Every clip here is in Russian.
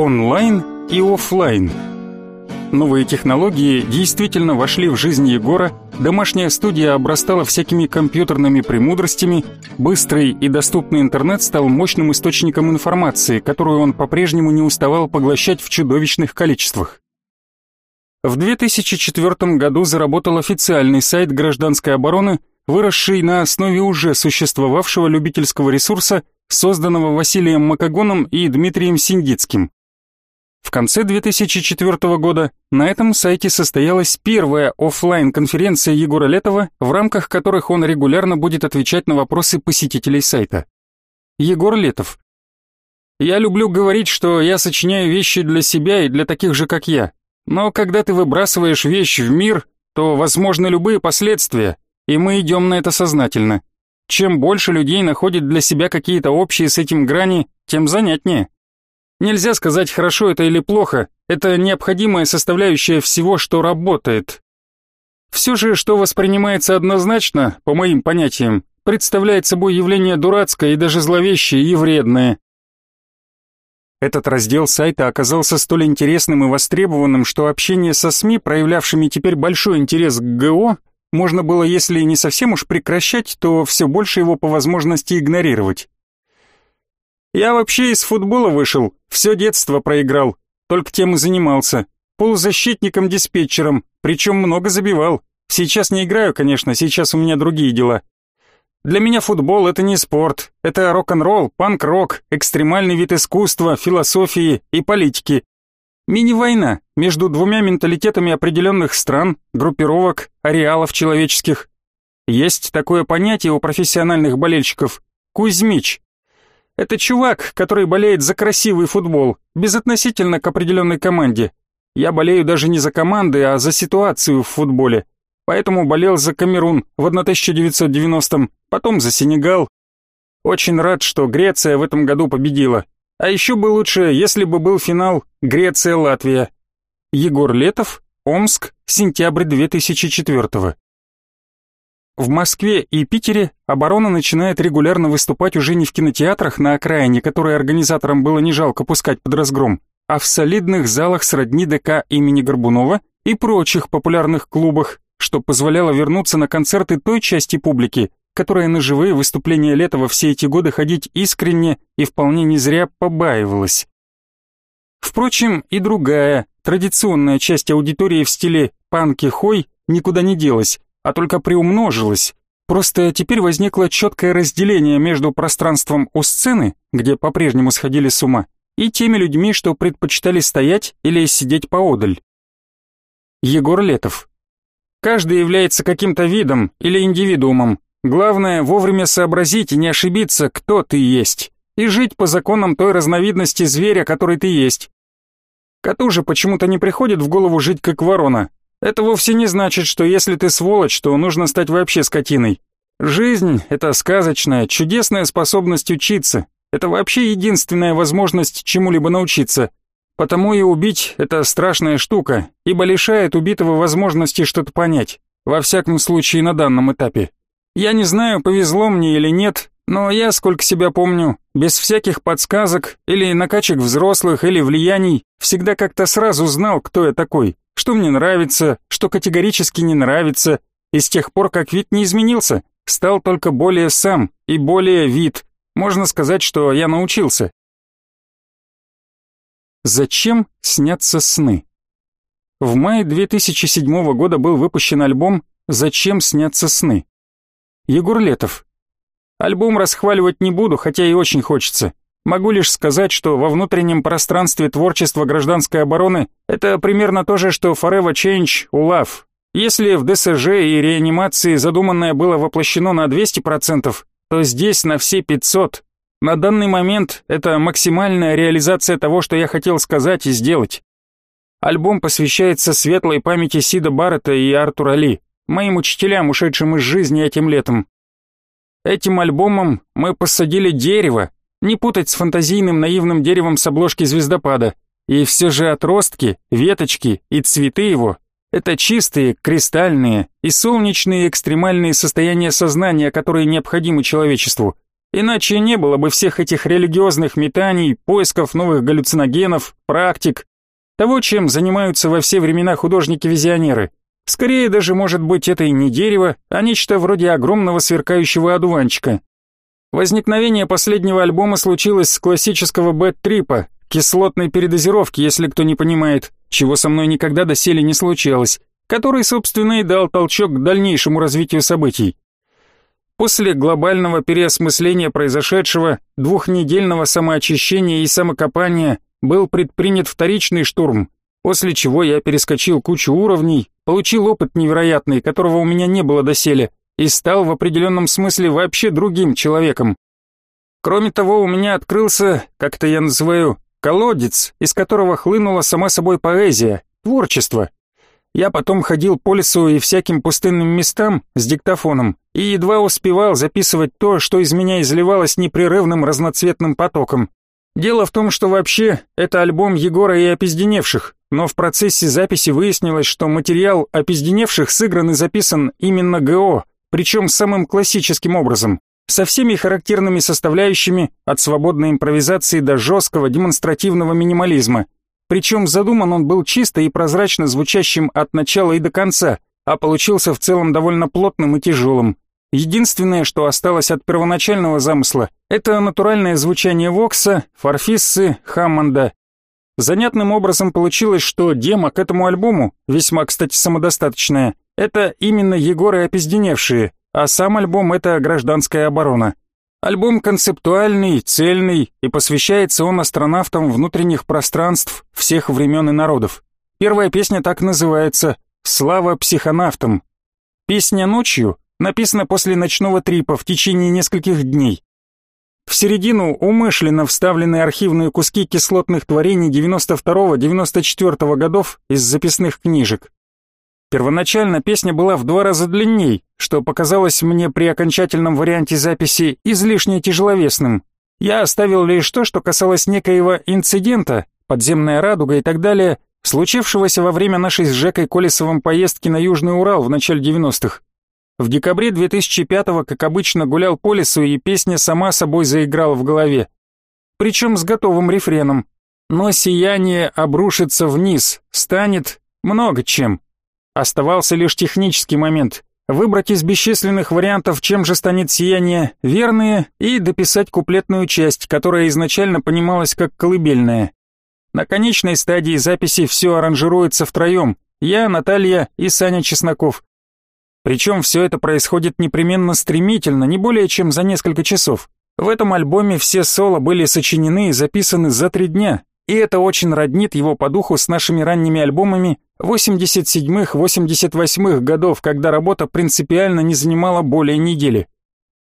онлайн и офлайн. Новые технологии действительно вошли в жизнь Егора, домашняя студия обрастала всякими компьютерными премудростями, быстрый и доступный интернет стал мощным источником информации, которую он по-прежнему не уставал поглощать в чудовищных количествах. В 2004 году заработал официальный сайт гражданской обороны, выросший на основе уже существовавшего любительского ресурса, созданного Василием Макогоном и Дмитрием Синдицким. В конце 2004 года на этом сайте состоялась первая офлайн конференция Егора Летова, в рамках которых он регулярно будет отвечать на вопросы посетителей сайта. Егор Летов. Я люблю говорить, что я сочиняю вещи для себя и для таких же, как я. Но когда ты выбрасываешь вещь в мир, то возможны любые последствия, и мы идем на это сознательно. Чем больше людей находит для себя какие-то общие с этим грани, тем занятнее. Нельзя сказать, хорошо это или плохо, это необходимая составляющая всего, что работает. Все же, что воспринимается однозначно, по моим понятиям, представляет собой явление дурацкое и даже зловещее и вредное. Этот раздел сайта оказался столь интересным и востребованным, что общение со СМИ, проявлявшими теперь большой интерес к ГО, можно было, если не совсем уж прекращать, то все больше его по возможности игнорировать. Я вообще из футбола вышел, все детство проиграл, только тем и занимался. Полузащитником-диспетчером, причем много забивал. Сейчас не играю, конечно, сейчас у меня другие дела. Для меня футбол это не спорт, это рок-н-ролл, панк-рок, экстремальный вид искусства, философии и политики. Мини-война между двумя менталитетами определенных стран, группировок, ареалов человеческих. Есть такое понятие у профессиональных болельщиков – Кузьмич. Это чувак, который болеет за красивый футбол, безотносительно к определенной команде. Я болею даже не за команды, а за ситуацию в футболе. Поэтому болел за Камерун в 1990-м, потом за Сенегал. Очень рад, что Греция в этом году победила. А еще бы лучше, если бы был финал Греция-Латвия. Егор Летов, Омск, сентябрь 2004 -го. В Москве и Питере оборона начинает регулярно выступать уже не в кинотеатрах на окраине, которые организаторам было не жалко пускать под разгром, а в солидных залах сродни ДК имени Горбунова и прочих популярных клубах, что позволяло вернуться на концерты той части публики, которая на живые выступления Летова все эти годы ходить искренне и вполне не зря побаивалась. Впрочем, и другая, традиционная часть аудитории в стиле «панки-хой» никуда не делась, а только приумножилось. Просто теперь возникло четкое разделение между пространством у сцены, где по-прежнему сходили с ума, и теми людьми, что предпочитали стоять или сидеть поодаль. Егор Летов. Каждый является каким-то видом или индивидуумом. Главное вовремя сообразить и не ошибиться, кто ты есть, и жить по законам той разновидности зверя, который ты есть. Коту же почему-то не приходит в голову жить как ворона, это вовсе не значит, что если ты сволочь, то нужно стать вообще скотиной. Жизнь — это сказочная, чудесная способность учиться. Это вообще единственная возможность чему-либо научиться. Потому и убить — это страшная штука, ибо лишает убитого возможности что-то понять. Во всяком случае, на данном этапе. Я не знаю, повезло мне или нет, но я, сколько себя помню, без всяких подсказок или накачек взрослых или влияний, всегда как-то сразу знал, кто я такой что мне нравится, что категорически не нравится, и с тех пор, как вид не изменился, стал только более сам и более вид. Можно сказать, что я научился. Зачем снятся сны? В мае 2007 года был выпущен альбом «Зачем снятся сны». Егор Летов. Альбом расхваливать не буду, хотя и очень хочется. Могу лишь сказать, что во внутреннем пространстве творчества гражданской обороны это примерно то же, что Forever Change у Love. Если в ДСЖ и реанимации задуманное было воплощено на 200%, то здесь на все 500. На данный момент это максимальная реализация того, что я хотел сказать и сделать. Альбом посвящается светлой памяти Сида Баррета и Артура Ли, моим учителям, ушедшим из жизни этим летом. Этим альбомом мы посадили дерево, не путать с фантазийным наивным деревом с обложки звездопада. И все же отростки, веточки и цветы его — это чистые, кристальные и солнечные экстремальные состояния сознания, которые необходимы человечеству. Иначе не было бы всех этих религиозных метаний, поисков новых галлюциногенов, практик, того, чем занимаются во все времена художники-визионеры. Скорее даже, может быть, это и не дерево, а нечто вроде огромного сверкающего одуванчика. Возникновение последнего альбома случилось с классического бэт-трипа, кислотной передозировки, если кто не понимает, чего со мной никогда доселе не случалось, который, собственно, и дал толчок к дальнейшему развитию событий. После глобального переосмысления произошедшего, двухнедельного самоочищения и самокопания был предпринят вторичный штурм, после чего я перескочил кучу уровней, получил опыт невероятный, которого у меня не было доселе, и стал в определенном смысле вообще другим человеком. Кроме того, у меня открылся, как-то я называю, колодец, из которого хлынула сама собой поэзия, творчество, я потом ходил по лесу и всяким пустынным местам с диктофоном и едва успевал записывать то, что из меня изливалось непрерывным разноцветным потоком. Дело в том, что вообще это альбом Егора и опизденевших, но в процессе записи выяснилось, что материал опизденевших сыгран и записан именно ГО, причем самым классическим образом, со всеми характерными составляющими от свободной импровизации до жесткого демонстративного минимализма – причем задуман он был чисто и прозрачно звучащим от начала и до конца, а получился в целом довольно плотным и тяжелым. Единственное, что осталось от первоначального замысла, это натуральное звучание Вокса, Фарфиссы, Хаммонда. Занятным образом получилось, что демо к этому альбому, весьма, кстати, самодостаточное, это именно Егоры опизденевшие, а сам альбом это гражданская оборона. Альбом концептуальный, цельный, и посвящается он астронавтам внутренних пространств всех времен и народов. Первая песня так называется «Слава психонавтам». Песня «Ночью» написана после ночного трипа в течение нескольких дней. В середину умышленно вставлены архивные куски кислотных творений 92-94 годов из записных книжек. Первоначально песня была в два раза длинней, что показалось мне при окончательном варианте записи излишне тяжеловесным. Я оставил лишь то, что касалось некоего инцидента, подземная радуга и так далее, случившегося во время нашей с Жекой Колесовым поездки на Южный Урал в начале 90-х. В декабре 2005-го, как обычно, гулял по лесу, и песня сама собой заиграла в голове. Причем с готовым рефреном. Но сияние обрушится вниз, станет много чем. Оставался лишь технический момент. Выбрать из бесчисленных вариантов, чем же станет сияние, верные, и дописать куплетную часть, которая изначально понималась как колыбельная. На конечной стадии записи все аранжируется втроем. Я, Наталья и Саня Чесноков. Причем все это происходит непременно стремительно, не более чем за несколько часов. В этом альбоме все соло были сочинены и записаны за три дня, и это очень роднит его по духу с нашими ранними альбомами 87-88 годов, когда работа принципиально не занимала более недели.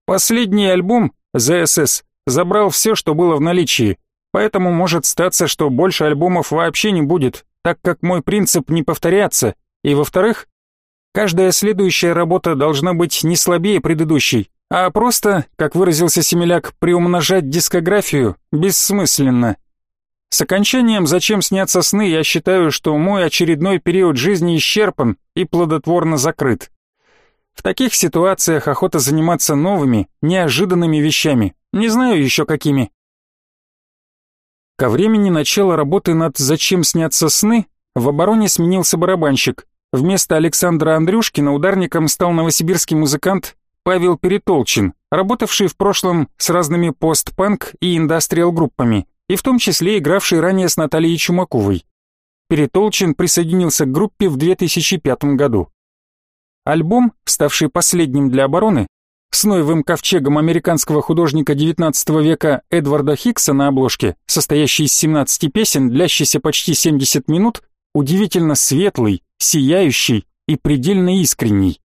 Последний альбом, ZSS, забрал все, что было в наличии, поэтому может статься, что больше альбомов вообще не будет, так как мой принцип не повторяться, и во-вторых, каждая следующая работа должна быть не слабее предыдущей, а просто, как выразился Семеляк, приумножать дискографию бессмысленно. С окончанием «Зачем снятся сны» я считаю, что мой очередной период жизни исчерпан и плодотворно закрыт. В таких ситуациях охота заниматься новыми, неожиданными вещами, не знаю еще какими. Ко времени начала работы над «Зачем снятся сны» в обороне сменился барабанщик. Вместо Александра Андрюшкина ударником стал новосибирский музыкант Павел Перетолчин, работавший в прошлом с разными постпанк и индастриал группами и в том числе игравший ранее с Натальей Чумаковой. Перетолчин присоединился к группе в 2005 году. Альбом, ставший последним для обороны, с новым ковчегом американского художника XIX века Эдварда Хикса на обложке, состоящий из 17 песен, длящийся почти 70 минут, удивительно светлый, сияющий и предельно искренний.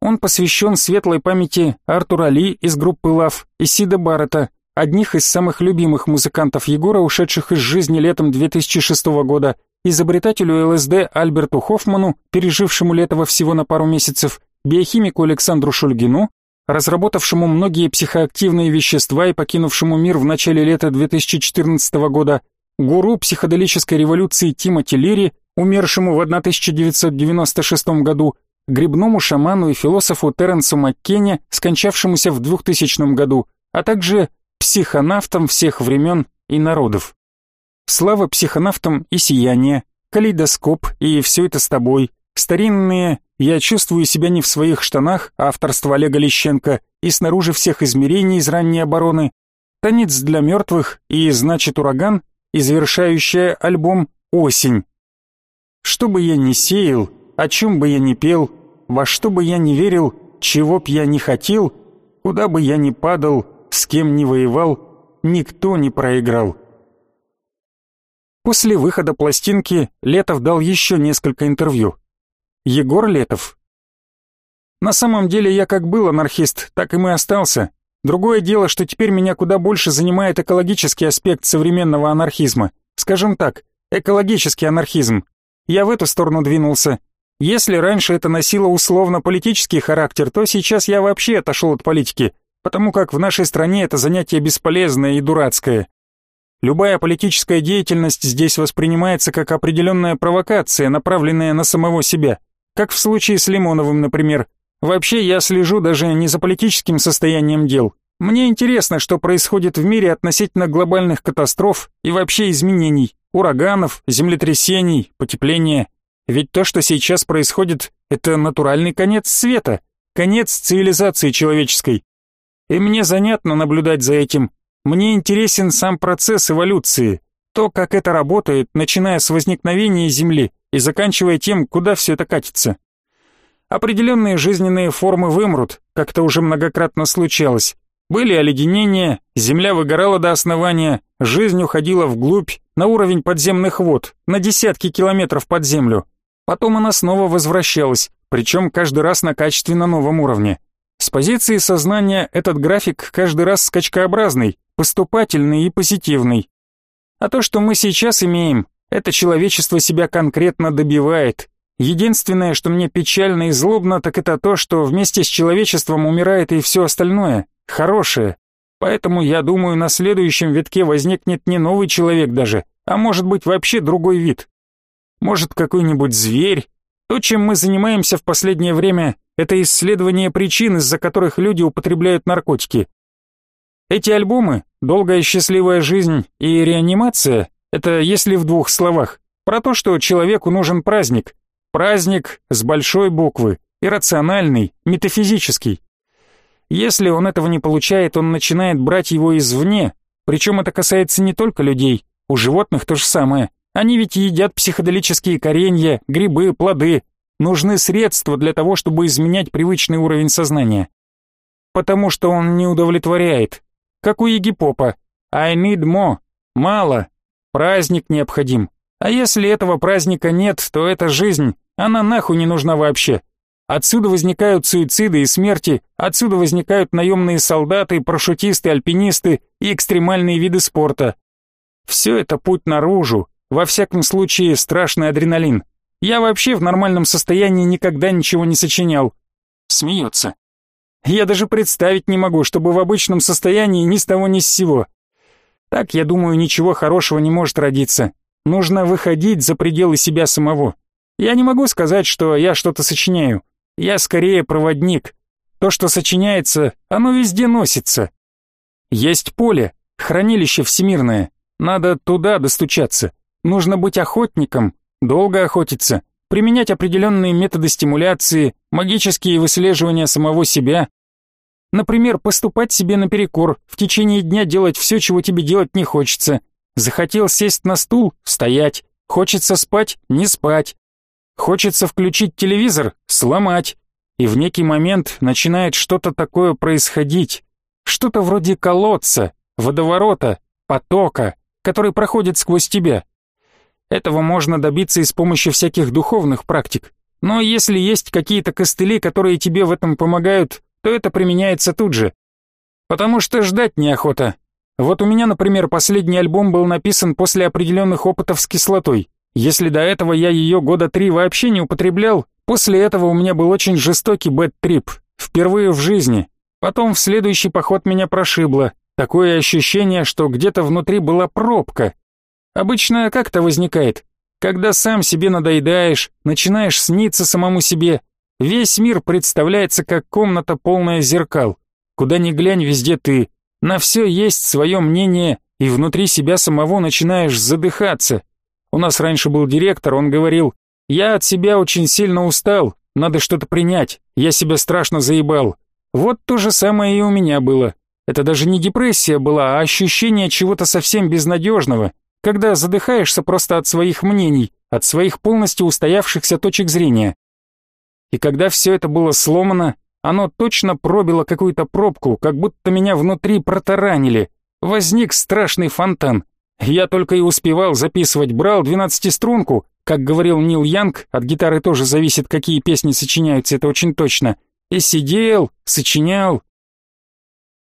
Он посвящен светлой памяти Артура Ли из группы Love и Сида Баррета, одних из самых любимых музыкантов Егора, ушедших из жизни летом 2006 года, изобретателю ЛСД Альберту Хоффману, пережившему лето всего на пару месяцев, биохимику Александру Шульгину, разработавшему многие психоактивные вещества и покинувшему мир в начале лета 2014 года, гуру психоделической революции Тимоти Лири, умершему в 1996 году, грибному шаману и философу Теренсу Маккене, скончавшемуся в 2000 году, а также психонавтом всех времен и народов. Слава психонавтам и сияние, калейдоскоп и все это с тобой, старинные «Я чувствую себя не в своих штанах» авторство Олега Лещенко и снаружи всех измерений из ранней обороны, танец для мертвых и «Значит ураган» и завершающая альбом «Осень». Что бы я ни сеял, о чем бы я ни пел, во что бы я ни верил, чего б я ни хотел, куда бы я ни падал, с кем ни воевал, никто не проиграл. После выхода пластинки Летов дал еще несколько интервью. Егор Летов. На самом деле я как был анархист, так и мы остался. Другое дело, что теперь меня куда больше занимает экологический аспект современного анархизма. Скажем так, экологический анархизм. Я в эту сторону двинулся. Если раньше это носило условно-политический характер, то сейчас я вообще отошел от политики, потому как в нашей стране это занятие бесполезное и дурацкое. Любая политическая деятельность здесь воспринимается как определенная провокация, направленная на самого себя, как в случае с Лимоновым, например. Вообще я слежу даже не за политическим состоянием дел. Мне интересно, что происходит в мире относительно глобальных катастроф и вообще изменений, ураганов, землетрясений, потепления. Ведь то, что сейчас происходит, это натуральный конец света, конец цивилизации человеческой. И мне занятно наблюдать за этим. Мне интересен сам процесс эволюции, то, как это работает, начиная с возникновения Земли и заканчивая тем, куда все это катится. Определенные жизненные формы вымрут, как это уже многократно случалось. Были оледенения, земля выгорала до основания, жизнь уходила вглубь, на уровень подземных вод, на десятки километров под землю. Потом она снова возвращалась, причем каждый раз на качественно новом уровне. С позиции сознания этот график каждый раз скачкообразный, поступательный и позитивный. А то, что мы сейчас имеем, это человечество себя конкретно добивает. Единственное, что мне печально и злобно, так это то, что вместе с человечеством умирает и все остальное, хорошее. Поэтому я думаю, на следующем витке возникнет не новый человек даже, а может быть вообще другой вид. Может какой-нибудь зверь. То, чем мы занимаемся в последнее время, это исследование причин, из-за которых люди употребляют наркотики. Эти альбомы «Долгая счастливая жизнь» и «Реанимация» — это, если в двух словах, про то, что человеку нужен праздник. Праздник с большой буквы, иррациональный, метафизический. Если он этого не получает, он начинает брать его извне, причем это касается не только людей, у животных то же самое. Они ведь едят психоделические коренья, грибы, плоды. Нужны средства для того, чтобы изменять привычный уровень сознания. Потому что он не удовлетворяет. Как у Египопа. I need more. Мало. Праздник необходим. А если этого праздника нет, то эта жизнь, она нахуй не нужна вообще. Отсюда возникают суициды и смерти, отсюда возникают наемные солдаты, парашютисты, альпинисты и экстремальные виды спорта. Все это путь наружу, во всяком случае, страшный адреналин. Я вообще в нормальном состоянии никогда ничего не сочинял. Смеется. Я даже представить не могу, чтобы в обычном состоянии ни с того ни с сего. Так, я думаю, ничего хорошего не может родиться. Нужно выходить за пределы себя самого. Я не могу сказать, что я что-то сочиняю. Я скорее проводник. То, что сочиняется, оно везде носится. Есть поле, хранилище всемирное. Надо туда достучаться. Нужно быть охотником, долго охотиться, применять определенные методы стимуляции, магические выслеживания самого себя. Например, поступать себе наперекор, в течение дня делать все, чего тебе делать не хочется. Захотел сесть на стул – стоять. Хочется спать – не спать. Хочется включить телевизор – сломать. И в некий момент начинает что-то такое происходить. Что-то вроде колодца, водоворота, потока, который проходит сквозь тебя. Этого можно добиться и с помощью всяких духовных практик. Но если есть какие-то костыли, которые тебе в этом помогают, то это применяется тут же. Потому что ждать неохота. Вот у меня, например, последний альбом был написан после определенных опытов с кислотой. Если до этого я ее года три вообще не употреблял, после этого у меня был очень жестокий бэт-трип. Впервые в жизни. Потом в следующий поход меня прошибло. Такое ощущение, что где-то внутри была пробка, Обычно как это возникает? Когда сам себе надоедаешь, начинаешь сниться самому себе. Весь мир представляется как комната полная зеркал. Куда ни глянь, везде ты. На все есть свое мнение, и внутри себя самого начинаешь задыхаться. У нас раньше был директор, он говорил, «Я от себя очень сильно устал, надо что-то принять, я себя страшно заебал». Вот то же самое и у меня было. Это даже не депрессия была, а ощущение чего-то совсем безнадежного, когда задыхаешься просто от своих мнений, от своих полностью устоявшихся точек зрения. И когда все это было сломано, оно точно пробило какую-то пробку, как будто меня внутри протаранили. Возник страшный фонтан. Я только и успевал записывать, брал двенадцатиструнку, как говорил Нил Янг, от гитары тоже зависит, какие песни сочиняются, это очень точно. И сидел, сочинял.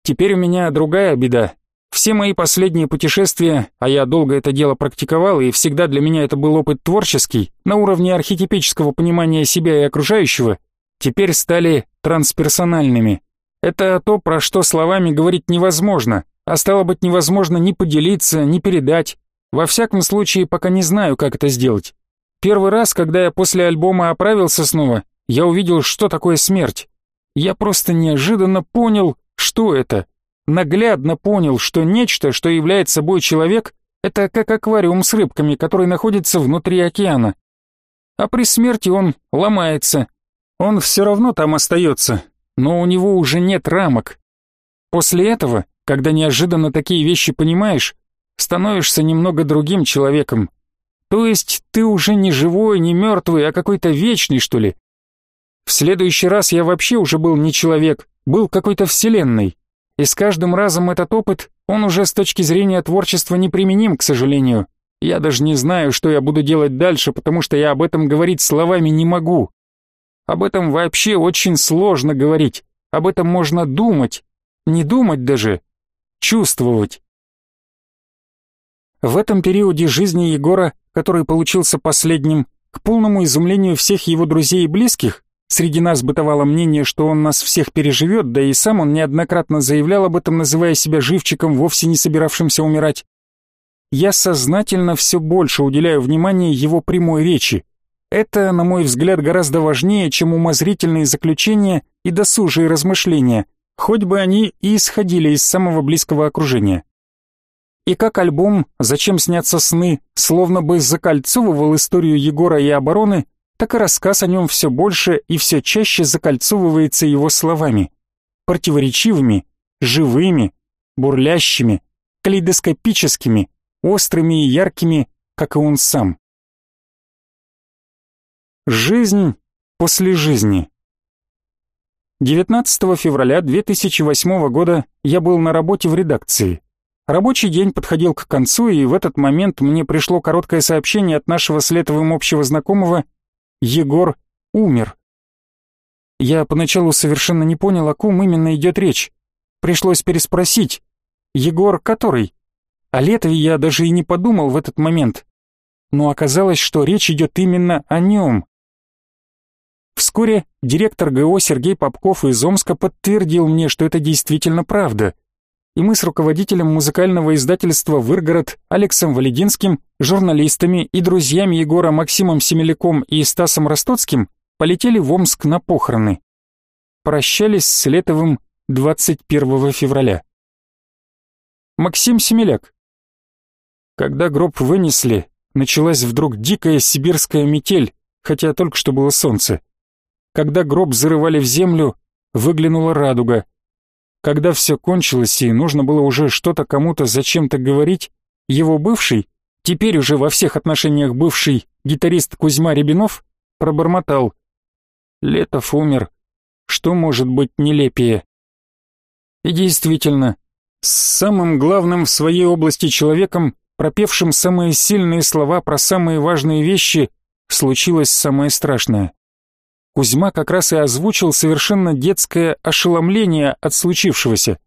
Теперь у меня другая беда. Все мои последние путешествия, а я долго это дело практиковал, и всегда для меня это был опыт творческий, на уровне архетипического понимания себя и окружающего, теперь стали трансперсональными. Это то, про что словами говорить невозможно, а стало быть невозможно ни поделиться, ни передать. Во всяком случае, пока не знаю, как это сделать. Первый раз, когда я после альбома оправился снова, я увидел, что такое смерть. Я просто неожиданно понял, что это. Наглядно понял, что нечто, что является собой человек, это как аквариум с рыбками, который находится внутри океана. А при смерти он ломается, он все равно там остается, но у него уже нет рамок. После этого, когда неожиданно такие вещи понимаешь, становишься немного другим человеком. То есть ты уже не живой, не мертвый, а какой-то вечный, что ли. В следующий раз я вообще уже был не человек, был какой-то вселенной. И с каждым разом этот опыт, он уже с точки зрения творчества неприменим, к сожалению. Я даже не знаю, что я буду делать дальше, потому что я об этом говорить словами не могу. Об этом вообще очень сложно говорить. Об этом можно думать. Не думать даже. Чувствовать. В этом периоде жизни Егора, который получился последним, к полному изумлению всех его друзей и близких, среди нас бытовало мнение, что он нас всех переживет, да и сам он неоднократно заявлял об этом, называя себя живчиком, вовсе не собиравшимся умирать. Я сознательно все больше уделяю внимание его прямой речи, это, на мой взгляд, гораздо важнее, чем умозрительные заключения и досужие размышления, хоть бы они и исходили из самого близкого окружения. И как альбом «Зачем снятся сны» словно бы закольцовывал историю Егора и обороны, так и рассказ о нем все больше и все чаще закольцовывается его словами. Противоречивыми, живыми, бурлящими, калейдоскопическими, острыми и яркими, как и он сам. Жизнь после жизни. 19 февраля 2008 года я был на работе в редакции. Рабочий день подходил к концу, и в этот момент мне пришло короткое сообщение от нашего с Летовым общего знакомого «Егор умер». Я поначалу совершенно не понял, о ком именно идет речь. Пришлось переспросить. «Егор который?» О Летове я даже и не подумал в этот момент. Но оказалось, что речь идет именно о нем. Вскоре директор ГО Сергей Попков из Омска подтвердил мне, что это действительно правда. И мы с руководителем музыкального издательства «Выргород» Алексом Валединским, журналистами и друзьями Егора Максимом Семеляком и Стасом Ростоцким полетели в Омск на похороны. Прощались с Летовым 21 февраля. Максим Семеляк. Когда гроб вынесли, началась вдруг дикая сибирская метель, хотя только что было солнце. Когда гроб зарывали в землю, выглянула радуга. Когда все кончилось и нужно было уже что-то кому-то зачем-то говорить, его бывший, теперь уже во всех отношениях бывший гитарист Кузьма Рябинов, пробормотал. Летов умер. Что может быть нелепее? И действительно, с самым главным в своей области человеком, пропевшим самые сильные слова про самые важные вещи, случилось самое страшное. Кузьма как раз и озвучил совершенно детское ошеломление от случившегося.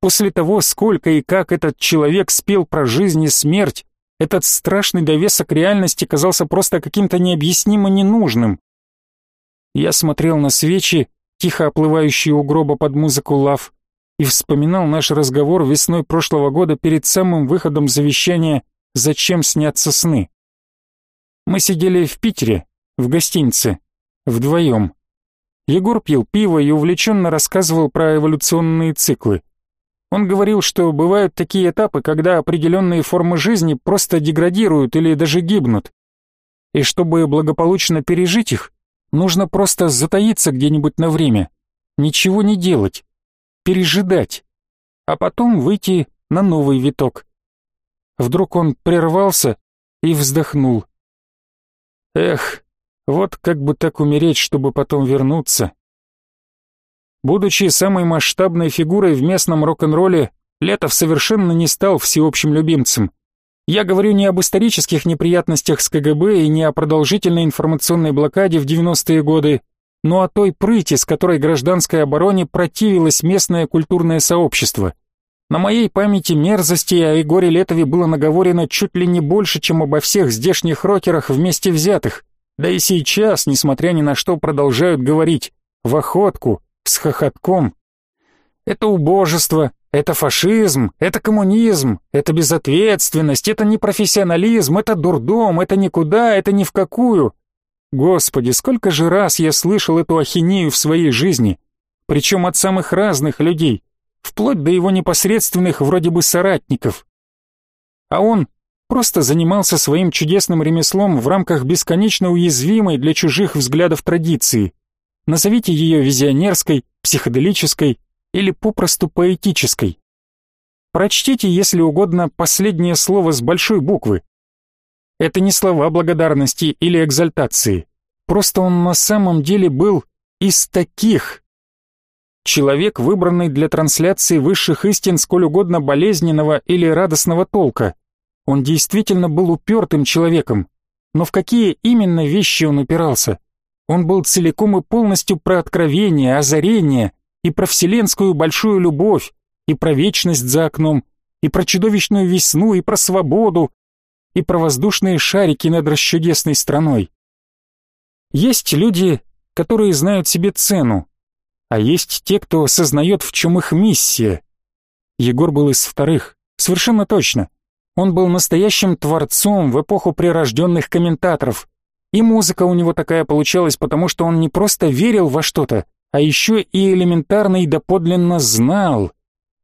После того, сколько и как этот человек спел про жизнь и смерть, этот страшный довесок реальности казался просто каким-то необъяснимо ненужным. Я смотрел на свечи, тихо оплывающие у гроба под музыку лав, и вспоминал наш разговор весной прошлого года перед самым выходом завещания «Зачем снятся сны?». Мы сидели в Питере, в гостинице, Вдвоем. Егор пил пиво и увлеченно рассказывал про эволюционные циклы. Он говорил, что бывают такие этапы, когда определенные формы жизни просто деградируют или даже гибнут. И чтобы благополучно пережить их, нужно просто затаиться где-нибудь на время, ничего не делать, пережидать, а потом выйти на новый виток. Вдруг он прервался и вздохнул. Эх, вот как бы так умереть, чтобы потом вернуться. Будучи самой масштабной фигурой в местном рок-н-ролле, Летов совершенно не стал всеобщим любимцем. Я говорю не об исторических неприятностях с КГБ и не о продолжительной информационной блокаде в 90-е годы, но о той прыти, с которой гражданской обороне противилось местное культурное сообщество. На моей памяти мерзостей о Егоре Летове было наговорено чуть ли не больше, чем обо всех здешних рокерах вместе взятых. Да и сейчас, несмотря ни на что, продолжают говорить «в охотку», с хохотком. Это убожество, это фашизм, это коммунизм, это безответственность, это непрофессионализм, это дурдом, это никуда, это ни в какую. Господи, сколько же раз я слышал эту ахинею в своей жизни, причем от самых разных людей, вплоть до его непосредственных вроде бы соратников. А он просто занимался своим чудесным ремеслом в рамках бесконечно уязвимой для чужих взглядов традиции. Назовите ее визионерской, психоделической или попросту поэтической. Прочтите, если угодно, последнее слово с большой буквы. Это не слова благодарности или экзальтации. Просто он на самом деле был из таких. Человек, выбранный для трансляции высших истин сколь угодно болезненного или радостного толка. Он действительно был упертым человеком. Но в какие именно вещи он упирался? Он был целиком и полностью про откровение, озарение и про вселенскую большую любовь, и про вечность за окном, и про чудовищную весну, и про свободу, и про воздушные шарики над расчудесной страной. Есть люди, которые знают себе цену, а есть те, кто осознает, в чем их миссия. Егор был из вторых, совершенно точно. Он был настоящим творцом в эпоху прирожденных комментаторов, и музыка у него такая получалась, потому что он не просто верил во что-то, а еще и элементарно и доподлинно знал.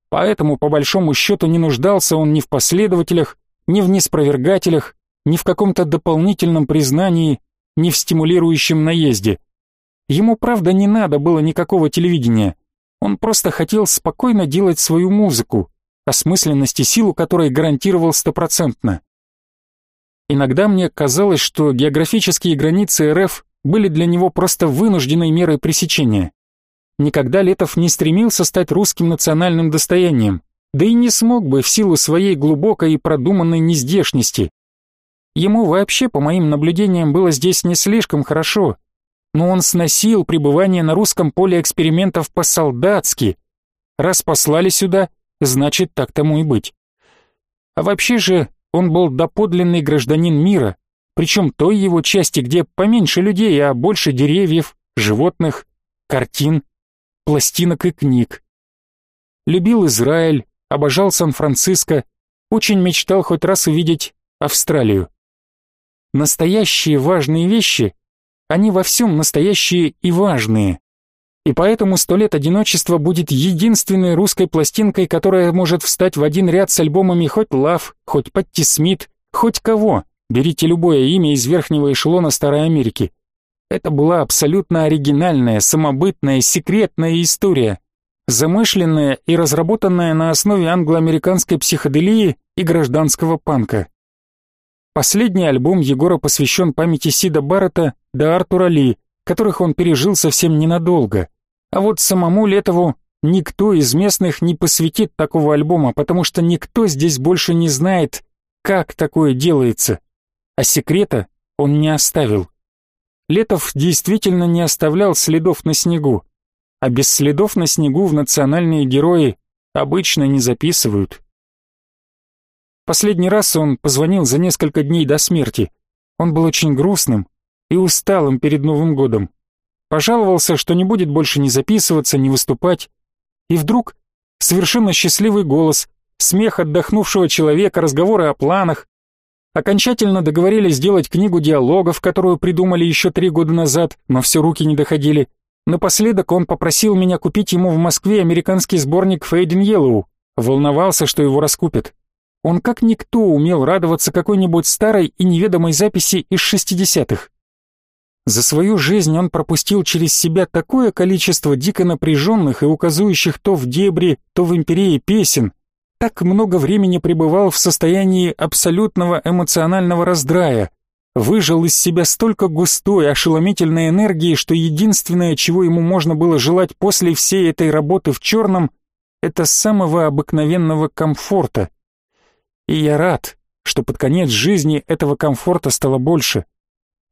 Поэтому, по большому счету, не нуждался он ни в последователях, ни в неспровергателях, ни в каком-то дополнительном признании, ни в стимулирующем наезде. Ему, правда, не надо было никакого телевидения. Он просто хотел спокойно делать свою музыку, осмысленность и силу которой гарантировал стопроцентно. Иногда мне казалось, что географические границы РФ были для него просто вынужденной мерой пресечения. Никогда Летов не стремился стать русским национальным достоянием, да и не смог бы в силу своей глубокой и продуманной нездешности. Ему вообще, по моим наблюдениям, было здесь не слишком хорошо, но он сносил пребывание на русском поле экспериментов по-солдатски. Раз послали сюда, значит так тому и быть. А вообще же он был доподлинный гражданин мира, причем той его части, где поменьше людей, а больше деревьев, животных, картин, пластинок и книг. Любил Израиль, обожал Сан-Франциско, очень мечтал хоть раз увидеть Австралию. Настоящие важные вещи, они во всем настоящие и важные. И поэтому «Сто лет одиночества» будет единственной русской пластинкой, которая может встать в один ряд с альбомами хоть Лав, хоть Патти Смит, хоть кого. Берите любое имя из верхнего эшелона Старой Америки. Это была абсолютно оригинальная, самобытная, секретная история, замышленная и разработанная на основе англо-американской психоделии и гражданского панка. Последний альбом Егора посвящен памяти Сида Баррета да Артура Ли, которых он пережил совсем ненадолго. А вот самому Летову никто из местных не посвятит такого альбома, потому что никто здесь больше не знает, как такое делается. А секрета он не оставил. Летов действительно не оставлял следов на снегу, а без следов на снегу в национальные герои обычно не записывают. Последний раз он позвонил за несколько дней до смерти. Он был очень грустным и усталым перед Новым годом. Пожаловался, что не будет больше ни записываться, ни выступать. И вдруг совершенно счастливый голос, смех отдохнувшего человека, разговоры о планах. Окончательно договорились сделать книгу диалогов, которую придумали еще три года назад, но все руки не доходили. Напоследок он попросил меня купить ему в Москве американский сборник in Yellow, волновался, что его раскупят. Он как никто умел радоваться какой-нибудь старой и неведомой записи из шестидесятых. За свою жизнь он пропустил через себя такое количество дико напряженных и указующих то в дебри, то в империи песен, так много времени пребывал в состоянии абсолютного эмоционального раздрая, выжил из себя столько густой, ошеломительной энергии, что единственное, чего ему можно было желать после всей этой работы в черном, это самого обыкновенного комфорта. И я рад, что под конец жизни этого комфорта стало больше.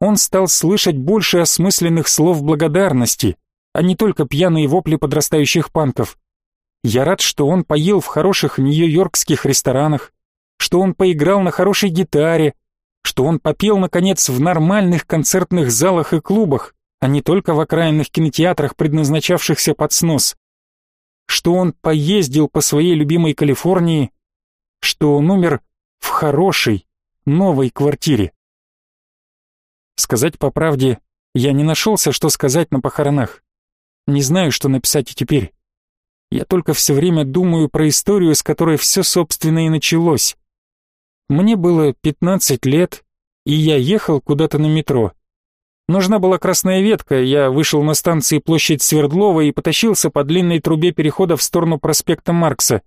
Он стал слышать больше осмысленных слов благодарности, а не только пьяные вопли подрастающих панков. Я рад, что он поел в хороших нью-йоркских ресторанах, что он поиграл на хорошей гитаре, что он попел, наконец, в нормальных концертных залах и клубах, а не только в окраинных кинотеатрах, предназначавшихся под снос, что он поездил по своей любимой Калифорнии, что он умер в хорошей, новой квартире. Сказать по правде, я не нашелся, что сказать на похоронах. Не знаю, что написать и теперь. Я только все время думаю про историю, с которой все, собственно, и началось. Мне было 15 лет, и я ехал куда-то на метро. Нужна была красная ветка, я вышел на станции площадь Свердлова и потащился по длинной трубе перехода в сторону проспекта Маркса.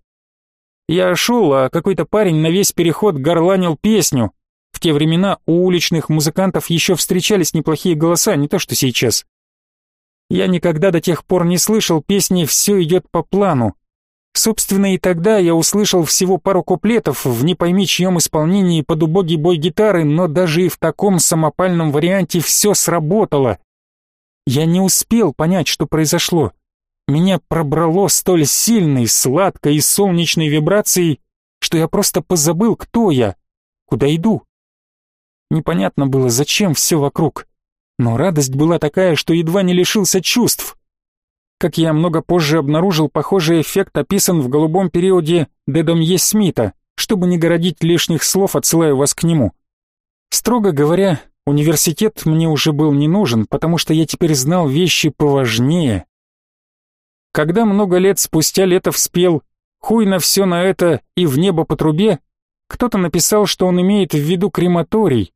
Я шел, а какой-то парень на весь переход горланил песню. В те времена у уличных музыкантов еще встречались неплохие голоса, не то что сейчас. Я никогда до тех пор не слышал песни «Все идет по плану». Собственно, и тогда я услышал всего пару куплетов в не пойми чьем исполнении под убогий бой гитары, но даже и в таком самопальном варианте все сработало. Я не успел понять, что произошло. Меня пробрало столь сильной, сладкой и солнечной вибрацией, что я просто позабыл, кто я, куда иду. Непонятно было, зачем все вокруг. Но радость была такая, что едва не лишился чувств. Как я много позже обнаружил, похожий эффект описан в голубом периоде Дедомье Смита, чтобы не городить лишних слов, отсылаю вас к нему. Строго говоря, университет мне уже был не нужен, потому что я теперь знал вещи поважнее. Когда много лет спустя Летов спел «Хуй на все на это и в небо по трубе», кто-то написал, что он имеет в виду крематорий,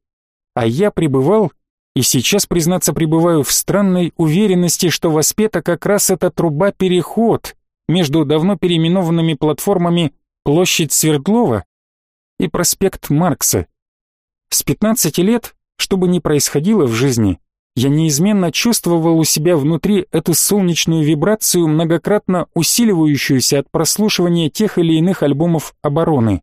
а я пребывал и сейчас, признаться, пребываю в странной уверенности, что воспета как раз эта труба-переход между давно переименованными платформами Площадь Свердлова и проспект Маркса. С 15 лет, что бы ни происходило в жизни, я неизменно чувствовал у себя внутри эту солнечную вибрацию, многократно усиливающуюся от прослушивания тех или иных альбомов обороны.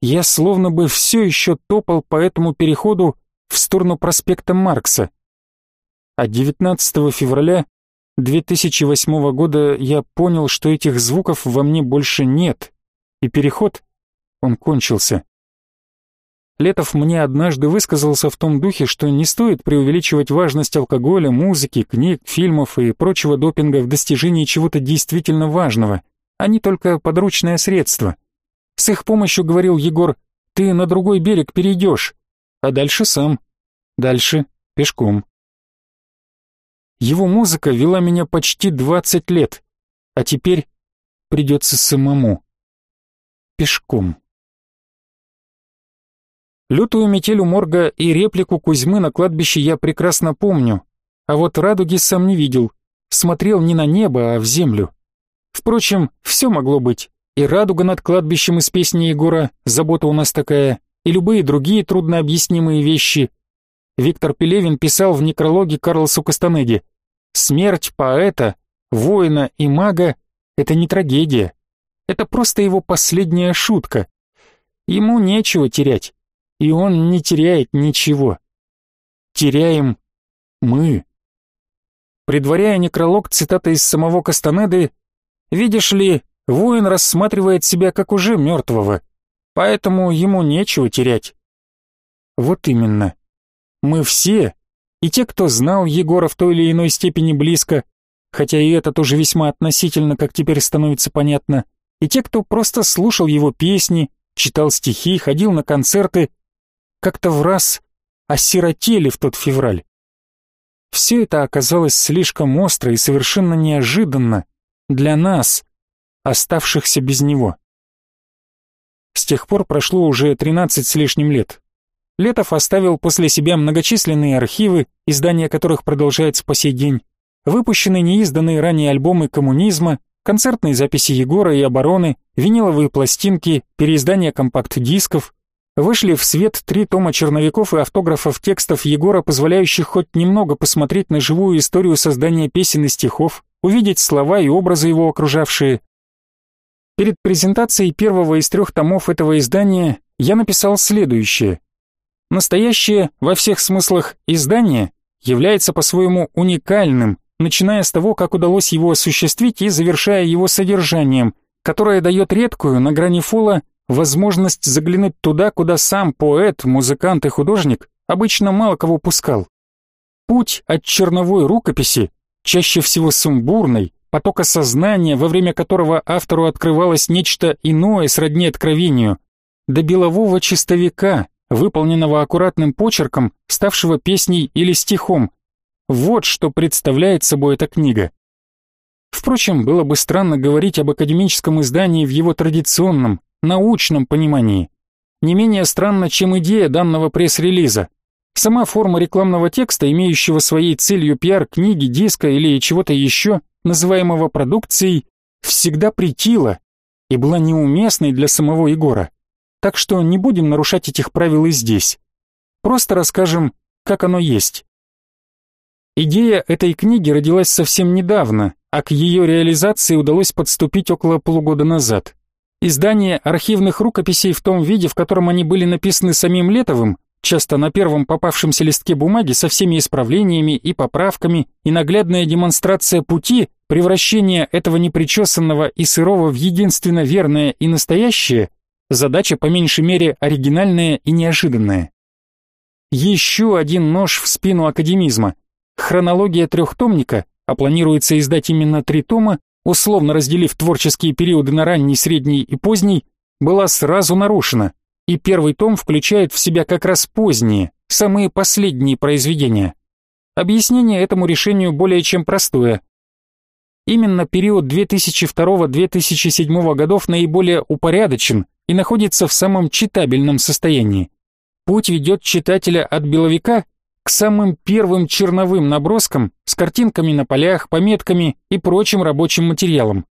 Я словно бы все еще топал по этому переходу в сторону проспекта Маркса. А 19 февраля 2008 года я понял, что этих звуков во мне больше нет, и переход, он кончился. Летов мне однажды высказался в том духе, что не стоит преувеличивать важность алкоголя, музыки, книг, фильмов и прочего допинга в достижении чего-то действительно важного, а не только подручное средство. С их помощью, говорил Егор, ты на другой берег перейдешь, а дальше сам. Дальше пешком. Его музыка вела меня почти 20 лет, а теперь придется самому. Пешком. Лютую метель у морга и реплику Кузьмы на кладбище я прекрасно помню, а вот радуги сам не видел, смотрел не на небо, а в землю. Впрочем, все могло быть, и радуга над кладбищем из песни Егора «Забота у нас такая», и любые другие труднообъяснимые вещи. Виктор Пелевин писал в некрологе Карлосу Кастанеде «Смерть поэта, воина и мага — это не трагедия, это просто его последняя шутка. Ему нечего терять, и он не теряет ничего. Теряем мы». Предваряя некролог цитата из самого Кастанеды, «Видишь ли, воин рассматривает себя как уже мертвого, поэтому ему нечего терять. Вот именно. Мы все, и те, кто знал Егора в той или иной степени близко, хотя и это тоже весьма относительно, как теперь становится понятно, и те, кто просто слушал его песни, читал стихи, ходил на концерты, как-то в раз осиротели в тот февраль. Все это оказалось слишком остро и совершенно неожиданно для нас, оставшихся без него. С тех пор прошло уже 13 с лишним лет. Летов оставил после себя многочисленные архивы, издания которых продолжается по сей день, выпущены неизданные ранее альбомы коммунизма, концертные записи Егора и Обороны, виниловые пластинки, переиздания компакт-дисков, вышли в свет три тома черновиков и автографов текстов Егора, позволяющих хоть немного посмотреть на живую историю создания песен и стихов, увидеть слова и образы его окружавшие. Перед презентацией первого из трех томов этого издания я написал следующее. Настоящее, во всех смыслах, издание является по-своему уникальным, начиная с того, как удалось его осуществить и завершая его содержанием, которое дает редкую, на грани фола, возможность заглянуть туда, куда сам поэт, музыкант и художник обычно мало кого пускал. Путь от черновой рукописи, чаще всего сумбурной, потока сознания, во время которого автору открывалось нечто иное сродни откровению, до белового чистовика, выполненного аккуратным почерком, ставшего песней или стихом. Вот что представляет собой эта книга. Впрочем, было бы странно говорить об академическом издании в его традиционном, научном понимании. Не менее странно, чем идея данного пресс-релиза. Сама форма рекламного текста, имеющего своей целью пиар книги, диска или чего-то еще, называемого продукцией, всегда притила и была неуместной для самого Егора так что не будем нарушать этих правил и здесь. Просто расскажем, как оно есть. Идея этой книги родилась совсем недавно, а к ее реализации удалось подступить около полугода назад. Издание архивных рукописей в том виде, в котором они были написаны самим Летовым, часто на первом попавшемся листке бумаги со всеми исправлениями и поправками, и наглядная демонстрация пути, превращения этого непричесанного и сырого в единственно верное и настоящее, Задача по меньшей мере оригинальная и неожиданная. Еще один нож в спину академизма. Хронология трехтомника, а планируется издать именно три тома, условно разделив творческие периоды на ранний, средний и поздний, была сразу нарушена, и первый том включает в себя как раз поздние, самые последние произведения. Объяснение этому решению более чем простое. Именно период 2002-2007 годов наиболее упорядочен, и находится в самом читабельном состоянии. Путь ведет читателя от беловика к самым первым черновым наброскам с картинками на полях, пометками и прочим рабочим материалом.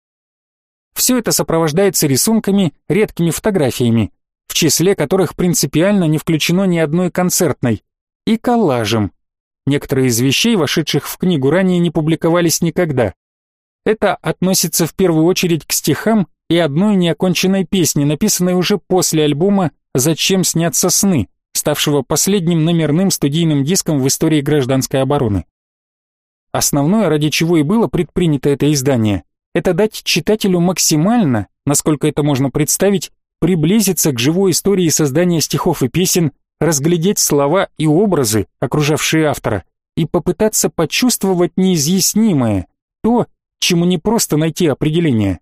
Все это сопровождается рисунками, редкими фотографиями, в числе которых принципиально не включено ни одной концертной, и коллажем. Некоторые из вещей, вошедших в книгу ранее, не публиковались никогда. Это относится в первую очередь к стихам и одной неоконченной песни, написанной уже после альбома «Зачем снятся сны», ставшего последним номерным студийным диском в истории гражданской обороны. Основное, ради чего и было предпринято это издание, это дать читателю максимально, насколько это можно представить, приблизиться к живой истории создания стихов и песен, разглядеть слова и образы, окружавшие автора, и попытаться почувствовать неизъяснимое, то, чему не просто найти определение.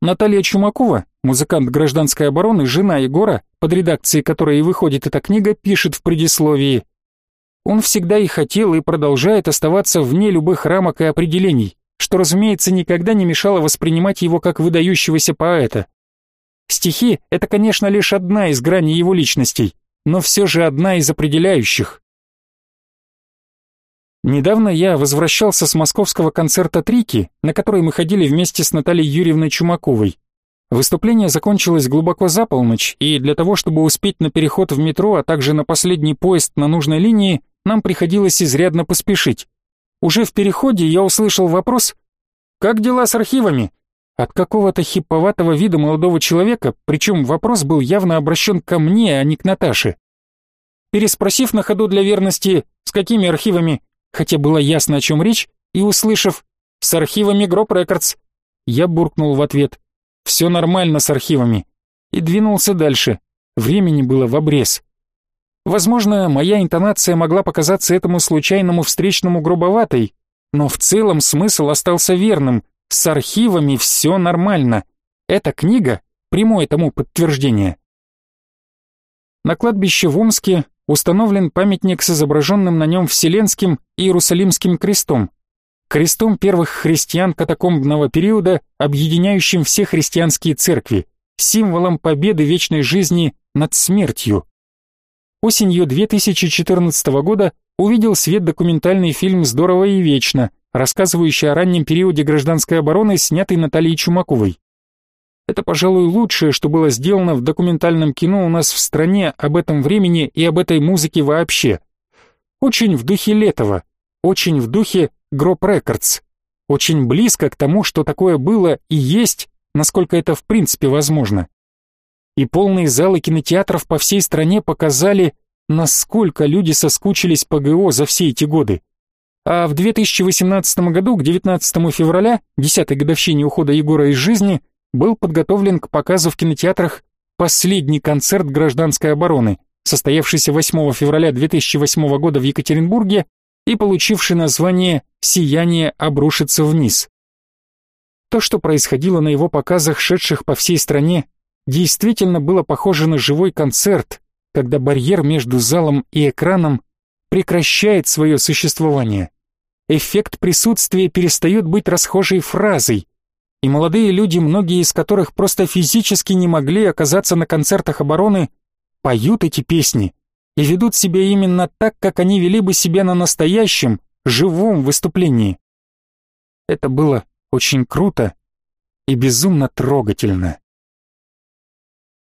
Наталья Чумакова, музыкант гражданской обороны, жена Егора, под редакцией которой и выходит эта книга, пишет в предисловии «Он всегда и хотел, и продолжает оставаться вне любых рамок и определений, что, разумеется, никогда не мешало воспринимать его как выдающегося поэта. Стихи — это, конечно, лишь одна из граней его личностей, но все же одна из определяющих. Недавно я возвращался с московского концерта «Трики», на который мы ходили вместе с Натальей Юрьевной Чумаковой. Выступление закончилось глубоко за полночь, и для того, чтобы успеть на переход в метро, а также на последний поезд на нужной линии, нам приходилось изрядно поспешить. Уже в переходе я услышал вопрос «Как дела с архивами?» От какого-то хиповатого вида молодого человека, причем вопрос был явно обращен ко мне, а не к Наташе. Переспросив на ходу для верности «С какими архивами?», хотя было ясно, о чем речь, и услышав «С архивами Гроб Рекордс», я буркнул в ответ «Все нормально с архивами» и двинулся дальше. Времени было в обрез. Возможно, моя интонация могла показаться этому случайному встречному грубоватой, но в целом смысл остался верным. С архивами все нормально. Эта книга — прямое тому подтверждение. На кладбище в Омске установлен памятник с изображенным на нем Вселенским и Иерусалимским крестом. крестом первых христиан катакомбного периода, объединяющим все христианские церкви, символом победы вечной жизни над смертью. Осенью 2014 года увидел свет документальный фильм «Здорово и вечно», рассказывающий о раннем периоде гражданской обороны, снятый Натальей Чумаковой. Это, пожалуй, лучшее, что было сделано в документальном кино у нас в стране об этом времени и об этой музыке вообще. Очень в духе Летова, очень в духе Гроб Рекордс, очень близко к тому, что такое было и есть, насколько это в принципе возможно. И полные залы кинотеатров по всей стране показали, насколько люди соскучились по ГО за все эти годы. А в 2018 году, к 19 февраля, 10-й годовщине ухода Егора из жизни, был подготовлен к показу в кинотеатрах последний концерт гражданской обороны, состоявшийся 8 февраля 2008 года в Екатеринбурге и получивший название «Сияние обрушится вниз». То, что происходило на его показах, шедших по всей стране, действительно было похоже на живой концерт, когда барьер между залом и экраном прекращает свое существование. Эффект присутствия перестает быть расхожей фразой, и молодые люди, многие из которых просто физически не могли оказаться на концертах обороны, поют эти песни и ведут себя именно так, как они вели бы себя на настоящем, живом выступлении. Это было очень круто и безумно трогательно.